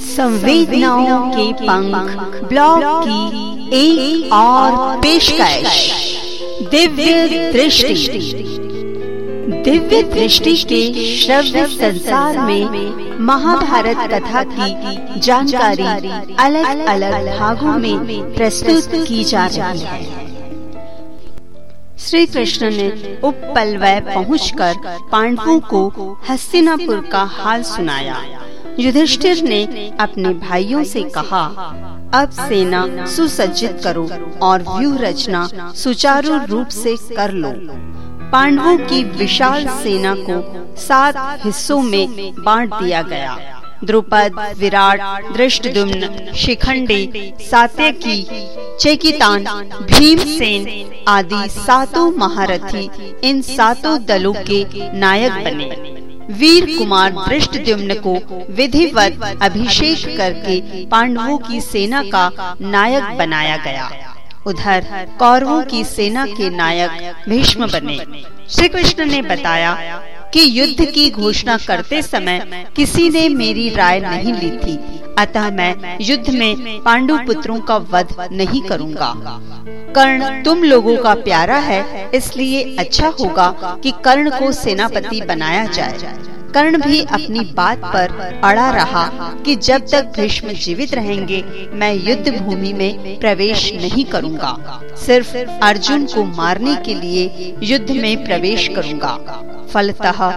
संवेदनाओं के पंख, ब्लॉग की एक और पेशकश, दिव्य दृष्टि। दिव्य दृष्टि के श्रव्य संसार में महाभारत कथा की जानकारी अलग अलग भागों में प्रस्तुत की जा रही है। श्री कृष्ण ने उपपलवय पहुंचकर पांडवों को हस्तिनापुर का हाल सुनाया। युधिष्ठिर ने अपने भाइयों से कहा, अब सेना सुसज्जित करो और व्यूह रचना सुचारू रूप से कर लो। पांडवों की विशाल सेना को सात हिस्सों में बांट दिया गया। द्रुपद, विराट दृष्टदुम्न शिखंडी सात्यकी चेकितान, भीमसेन आदि सातों महारथी इन सातों दलों के नायक बने। वीर कुमार दृष्टद्युम्न को विधिवत अभिषेक करके पांडवों की सेना का नायक बनाया गया। उधर कौरवों की सेना के नायक भीष्म बने। श्री कृष्ण ने बताया कि युद्ध की घोषणा करते समय किसी ने मेरी राय नहीं ली थी। अतः मैं युद्ध में पांडु पुत्रों का वध नहीं करूँगा। कर्ण, तुम लोगों का प्यारा है, इसलिए अच्छा होगा कि कर्ण को सेनापति बनाया जाए। कर्ण भी अपनी बात पर अड़ा रहा कि जब तक भीष्म जीवित रहेंगे, मैं युद्ध भूमि में प्रवेश नहीं करूँगा। सिर्फ़ अर्जुन को मारने के लिए युद्ध में प्रवेश करूँगा। फलतः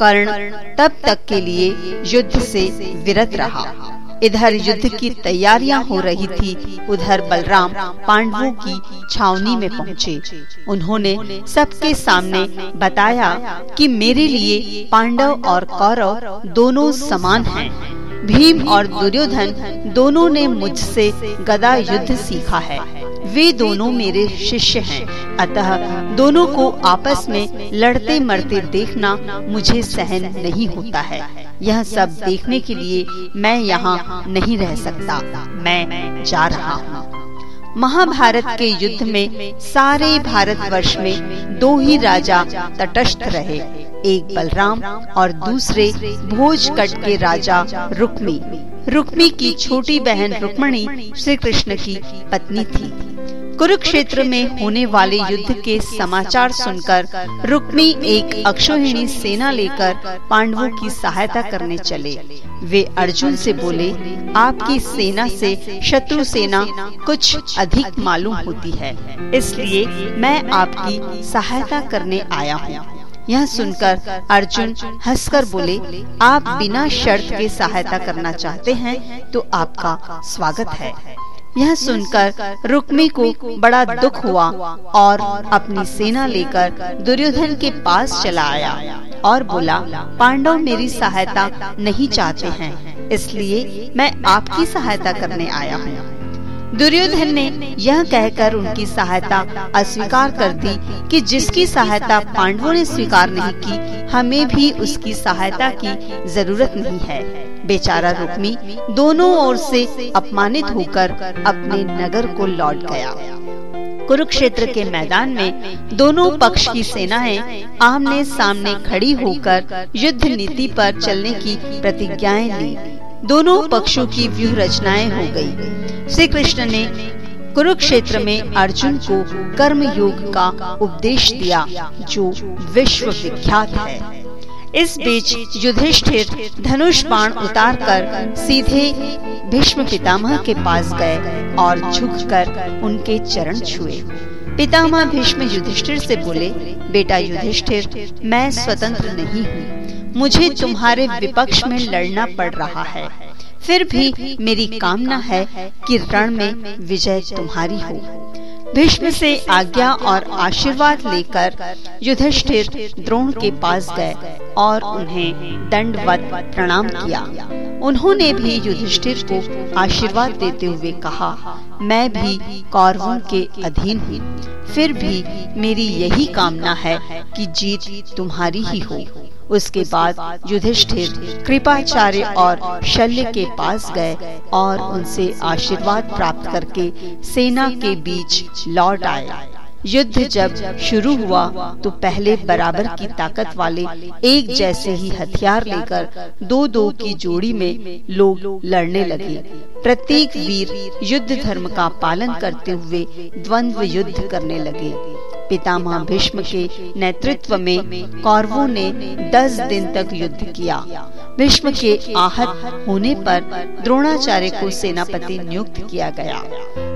कर्ण तब तक के लिए युद्ध से विरत रहा। इधर युद्ध की तैयारियाँ हो रही थी, उधर बलराम पांडवों की छावनी में पहुँचे। उन्होंने सबके सामने बताया कि मेरे लिए पांडव और कौरव दोनों समान हैं। भीम और दुर्योधन दोनों ने मुझसे गदा युद्ध सीखा है वे दोनों मेरे शिष्य हैं। अतः दोनों को आपस में लड़ते मरते देखना मुझे सहन नहीं होता है। यह सब देखने के लिए मैं यहाँ नहीं रह सकता। मैं जा रहा हूँ। महाभारत के युद्ध में सारे भारतवर्ष में दो ही राजा तटस्थ रहे, एक बलराम और दूसरे भोजकट के राजा रुक्मी। रुक्मी की छोटी बहन रुक्मणी श्री कृष्ण की पत्नी थी। कुरुक्षेत्र में होने वाले युद्ध के समाचार सुनकर रुक्मी एक अक्षोहिणी सेना लेकर पांडवों की सहायता करने चले। वे अर्जुन से बोले, आपकी सेना से शत्रु सेना कुछ अधिक मालूम होती है, इसलिए मैं आपकी सहायता करने आया हूँ। यह सुनकर अर्जुन हंसकर बोले, आप बिना शर्त के सहायता करना चाहते हैं तो आपका स्वागत है। यह सुनकर रुक्मी को बड़ा दुख हुआ और अपनी सेना लेकर दुर्योधन के पास चला आया और बोला, पांडव मेरी सहायता नहीं चाहते हैं, इसलिए मैं आपकी सहायता करने आया हूँ। दुर्योधन ने यह कहकर उनकी सहायता अस्वीकार कर दी कि जिसकी सहायता पांडवों ने स्वीकार नहीं की, हमें भी उसकी सहायता की ज़रूरत नहीं है। बेचारा रुक्मी दोनों ओर से अपमानित होकर अपने नगर को लौट गया। कुरुक्षेत्र के मैदान में दोनों पक्ष की सेनाएँ आमने सामने खड़ी होकर युद्ध नीति पर चलने की प्रतिज्ञाएँ ली। दोनों पक्षों की व्यूह रचनाएँ हो गई। श्री कृष्ण ने कुरुक्षेत्र में अर्जुन को कर्म योग का उपदेश दिया, जो विश्व विख्यात है। इस बीच युधिष्ठिर धनुष बाण उतार कर सीधे भीष्म पितामह के पास गए और झुककर उनके चरण छुए। पितामह भीष्म युधिष्ठिर से बोले बेटा युधिष्ठिर मैं स्वतंत्र नहीं हूँ। मुझे तुम्हारे विपक्ष में लड़ना पड़ रहा है। फिर भी मेरी कामना है कि रण में विजय तुम्हारी हो। भीष्म से आज्ञा और आशीर्वाद लेकर युधिष्ठिर द्रोण के पास गए और उन्हें दंडवत प्रणाम किया। उन्होंने भी युधिष्ठिर को आशीर्वाद देते हुए कहा, मैं भी कौरवों के अधीन हूँ। फिर भी मेरी यही कामना है कि जीत तुम्हारी ही हो। उसके बाद युधिष्ठिर कृपाचार्य और शल्य के पास गए और उनसे आशीर्वाद प्राप्त करके सेना के बीच लौट आए। युद्ध जब शुरू हुआ तो पहले बराबर की ताकत वाले एक जैसे ही हथियार लेकर दो दो की जोड़ी में लोग लड़ने लगे। प्रत्येक वीर युद्ध धर्म का पालन करते हुए द्वंद्व युद्ध करने लगे। पितामह भीष्म के नेतृत्व में कौरवों ने दस दिन तक युद्ध किया। भीष्म के आहत होने पर द्रोणाचार्य को सेनापति नियुक्त किया गया।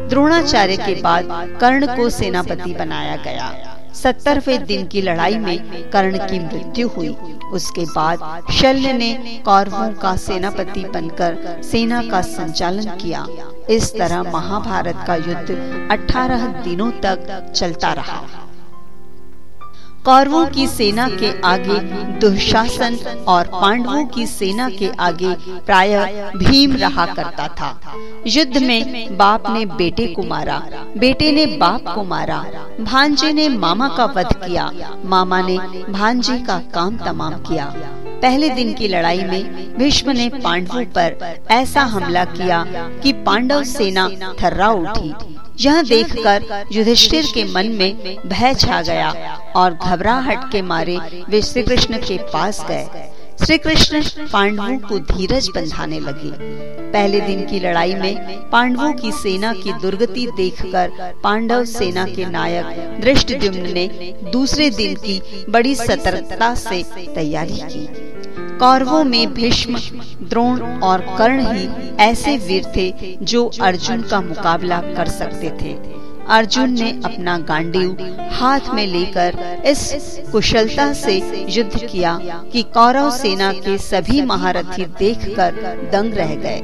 द्रोणाचार्य के बाद कर्ण को सेनापति बनाया गया। सत्तरवे दिन की लड़ाई में कर्ण की मृत्यु हुई। उसके बाद शल्य ने कौरवों का सेनापति बनकर सेना का संचालन किया। इस तरह महाभारत का युद्ध 18 दिनों तक चलता रहा। कौरवों की सेना के आगे दुशासन और पांडवों की सेना के आगे प्राय भीम रहा करता था। युद्ध में बाप ने बेटे को मारा, बेटे ने बाप को मारा, भांजे ने मामा का वध किया, मामा ने भांजे का काम तमाम किया। पहले दिन की लड़ाई में भीष्म ने पांडवों पर ऐसा हमला किया कि पांडव सेना थर्रा उठी। यह देखकर युधिष्ठिर के मन में भय छा गया और घबराहट के मारे वे श्री कृष्ण के पास गए। श्री कृष्ण पांडवों को धीरज बंधाने लगे। पहले दिन की लड़ाई में पांडवों की सेना की दुर्गति देखकर पांडव सेना के नायक दृष्टद्युम्न ने दूसरे दिन की बड़ी सतर्कता से तैयारी की। कौरवों में भीष्म, द्रोण और कर्ण ही ऐसे वीर थे जो अर्जुन का मुकाबला कर सकते थे। अर्जुन ने अपना गांडीव हाथ में लेकर इस कुशलता से युद्ध किया कि कौरव सेना के सभी महारथी देखकर दंग रह गए।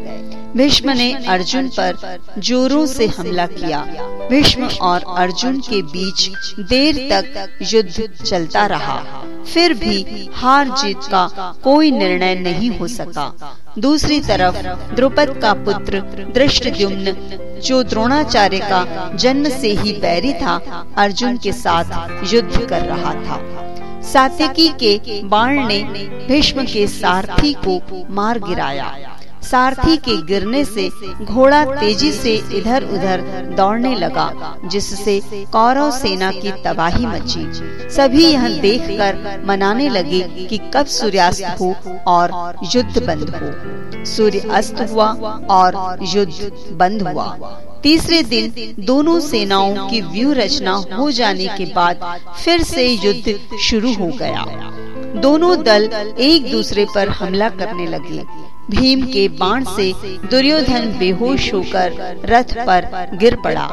भीष्म ने अर्जुन पर जोरों से हमला किया। भीष्म और अर्जुन के बीच देर तक युद्ध चलता रहा। फिर भी हार जीत का कोई निर्णय नहीं हो सका। दूसरी तरफ़, द्रुपद का पुत्र दृष्टद्युम्न, जो द्रोणाचार्य का जन्म से ही बैरी था, अर्जुन के साथ युद्ध कर रहा था। सात्यकी के बाण ने भीष्म के सारथी को मार गिराया। सारथी के गिरने से घोड़ा तेज़ी से इधर उधर दौड़ने लगा, जिससे कौरव सेना की तबाही मची। सभी यह देखकर मनाने लगे कि कब सूर्यास्त हो और युद्ध बंद हो। सूर्य अस्त हुआ और युद्ध बंद हुआ। तीसरे दिन दोनों सेनाओं की व्यू रचना हो जाने के बाद फिर से युद्ध शुरू हो गया। दोनों दल एक दूसरे पर हमला करने लगे। भीम के बाण से दुर्योधन बेहोश होकर रथ पर गिर पड़ा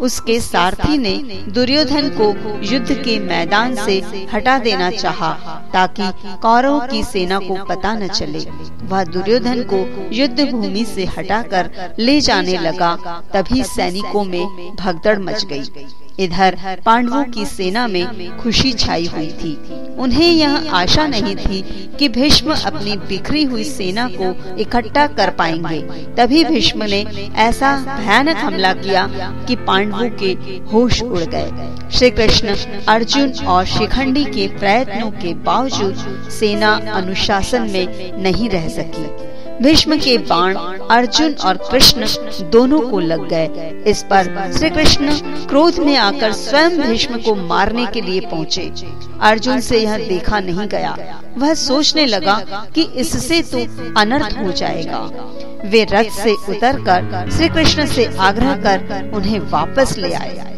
उसके सारथी ने दुर्योधन को युद्ध के मैदान से हटा देना चाहा, ताकि कौरवों की सेना को पता न चले वह दुर्योधन को युद्ध भूमि से हटाकर ले जाने लगा, तभी सैनिकों में भगदड़ मच गई। इधर पांडवों की सेना में खुशी छाई हुई थी। उन्हें यह आशा नहीं थी कि भीष्म अपनी बिखरी हुई सेना को इकट्ठा कर पाएँगे। तभी भीष्म ने ऐसा भयानक हमला किया कि पांडवों के होश उड़ गए। श्री कृष्ण अर्जुन और शिखंडी के प्रयत्नों के बावजूद सेना अनुशासन में नहीं रह सकी। भीष्म के बाण अर्जुन और कृष्ण दोनों को लग गए। इस पर श्री कृष्ण क्रोध में आकर स्वयं भीष्म को मारने के लिए पहुँचे। अर्जुन से यह देखा नहीं गया। वह सोचने लगा कि इससे तो अनर्थ हो जाएगा। वे रथ से उतरकर श्री कृष्ण से आग्रह कर उन्हें वापस ले आए।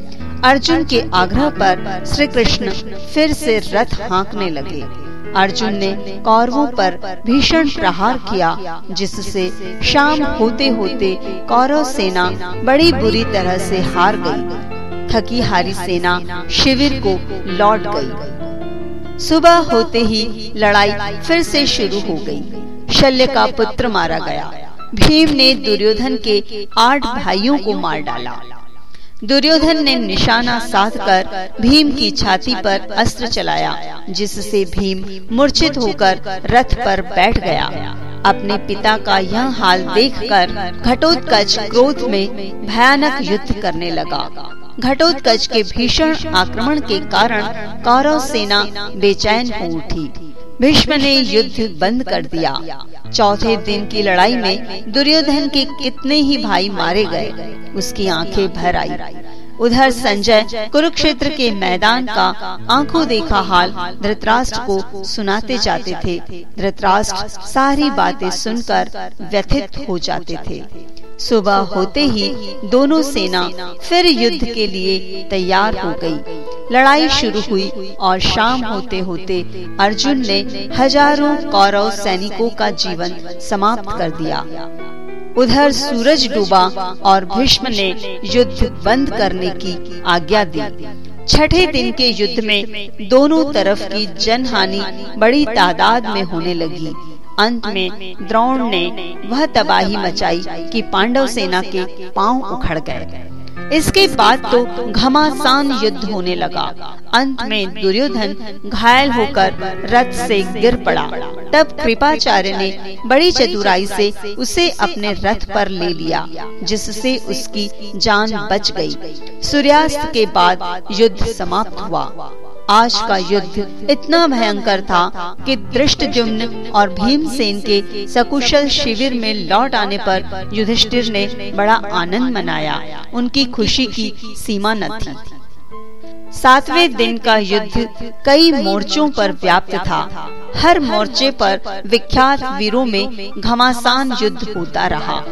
अर्जुन के आग्रह पर श्री कृष्ण फिर से रथ हाँकने लगे। अर्जुन ने कौरवों पर भीषण प्रहार किया, जिससे शाम होते होते कौरव सेना बड़ी बुरी तरह से हार गई। थकी हारी सेना शिविर को लौट गई। सुबह होते ही लड़ाई फिर से शुरू हो गई। शल्य का पुत्र मारा गया भीम ने दुर्योधन के आठ भाइयों को मार डाला दुर्योधन ने निशाना साध कर भीम की छाती पर अस्त्र चलाया, जिससे भीम मूर्छित होकर रथ पर बैठ गया। अपने पिता का यह हाल देखकर घटोत्कच क्रोध में भयानक युद्ध करने लगा। घटोत्कच के भीषण आक्रमण के कारण कौरव सेना बेचैन हो उठी। भीष्म ने युद्ध बंद कर दिया। चौथे दिन की लड़ाई में दुर्योधन के कितने ही भाई मारे गए, उसकी आँखें भर आई। उधर संजय कुरुक्षेत्र के मैदान का आँखों देखा हाल धृतराष्ट्र को सुनाते जाते थे। धृतराष्ट्र सारी बातें सुनकर व्यथित हो जाते थे। सुबह होते ही दोनों सेना फिर युद्ध के लिए तैयार हो गई। लड़ाई शुरू हुई और शाम होते होते अर्जुन ने हज़ारों कौरव सैनिकों का जीवन समाप्त कर दिया। उधर सूरज डूबा और भीष्म ने युद्ध बंद करने की आज्ञा दी। छठे दिन के युद्ध में दोनों तरफ़ की जनहानि बड़ी तादाद में होने लगी। अंत में द्रोण ने वह तबाही मचाई कि पांडव सेना के पाँव उखड़ गए। इसके बाद तो घमासान युद्ध होने लगा। अंत में दुर्योधन घायल होकर रथ से गिर पड़ा। तब कृपाचार्य ने बड़ी चतुराई से उसे अपने रथ पर ले लिया, जिससे उसकी जान बच गई। सूर्यास्त के बाद युद्ध समाप्त हुआ। आज का युद्ध इतना भयंकर था कि दृष्ट जुम्न और भीमसेन के सकुशल शिविर में लौट आने पर युधिष्ठिर ने बड़ा आनंद मनाया। उनकी खुशी की सीमा न थी। सातवें दिन का युद्ध कई मोर्चों पर व्याप्त था। हर मोर्चे पर विख्यात वीरों में घमासान युद्ध होता रहा।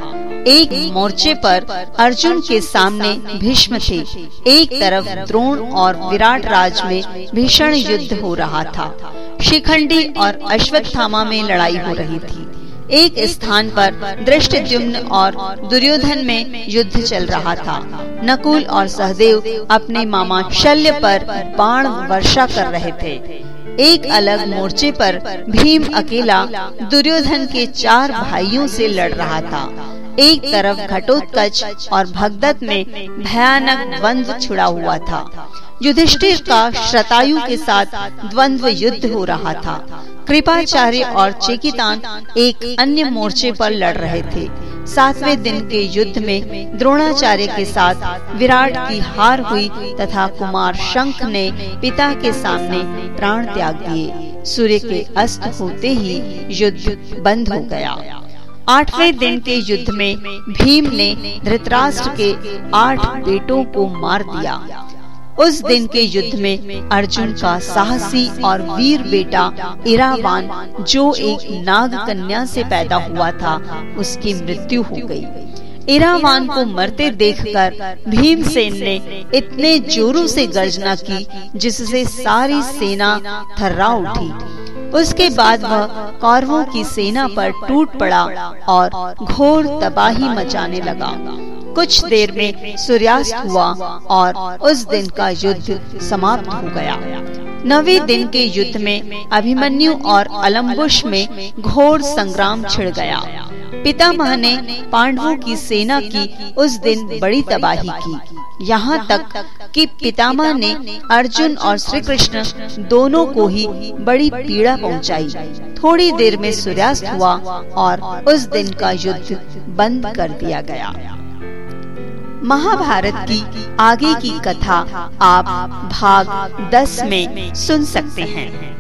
एक मोर्चे पर अर्जुन के सामने भीष्म थे। एक तरफ़ द्रोण और विराट राज में भीषण युद्ध हो रहा था। शिखंडी और अश्वत्थामा में लड़ाई हो रही थी। एक स्थान पर दृष्ट और दुर्योधन में युद्ध चल रहा था। नकुल और सहदेव अपने मामा शल्य पर बाण वर्षा कर रहे थे। एक अलग मोर्चे पर भीम अकेला दुर्योधन के चार भाइयों से लड़ रहा था। एक तरफ़ घटोत्कच और भगदत्त में भयानक द्वंद्व छुड़ा हुआ था। युधिष्ठिर का श्रतायु के साथ द्वंद्व युद्ध हो रहा था। कृपाचार्य और चेकितान एक अन्य मोर्चे पर लड़ रहे थे। सातवें दिन के युद्ध में द्रोणाचार्य के साथ विराट की हार हुई तथा कुमार शंख ने पिता के सामने प्राण त्याग दिए। सूर्य के अस्त होते ही युद्ध बंद हो गया। आठवें दिन के युद्ध में भीम ने धृतराष्ट्र के आठ बेटों को मार दिया। उस दिन के युद्ध में अर्जुन का साहसी और वीर बेटा इरावान जो एक नाग कन्या से पैदा हुआ था उसकी मृत्यु हो गई। इरावान को मरते देखकर भीमसेन ने इतने जोरों से गर्जना की जिससे सारी सेना थर्रा उठी। उसके बाद वह कौरवों की सेना पर टूट पड़ा और घोर तबाही मचाने लगा। कुछ देर में सूर्यास्त हुआ और उस दिन का युद्ध समाप्त हो गया। नवे दिन के युद्ध में अभिमन्यु और अलम्बुश में घोर संग्राम छिड़ गया। पितामह ने पांडवों की सेना की उस दिन बड़ी तबाही की। यहाँ तक कि पितामह ने अर्जुन और श्री कृष्ण दोनों को ही बड़ी पीड़ा पहुँचाई। थोड़ी देर में सूर्यास्त हुआ और उस दिन का युद्ध बंद कर दिया गया। महाभारत की आगे की कथा आप भाग दस में सुन सकते हैं।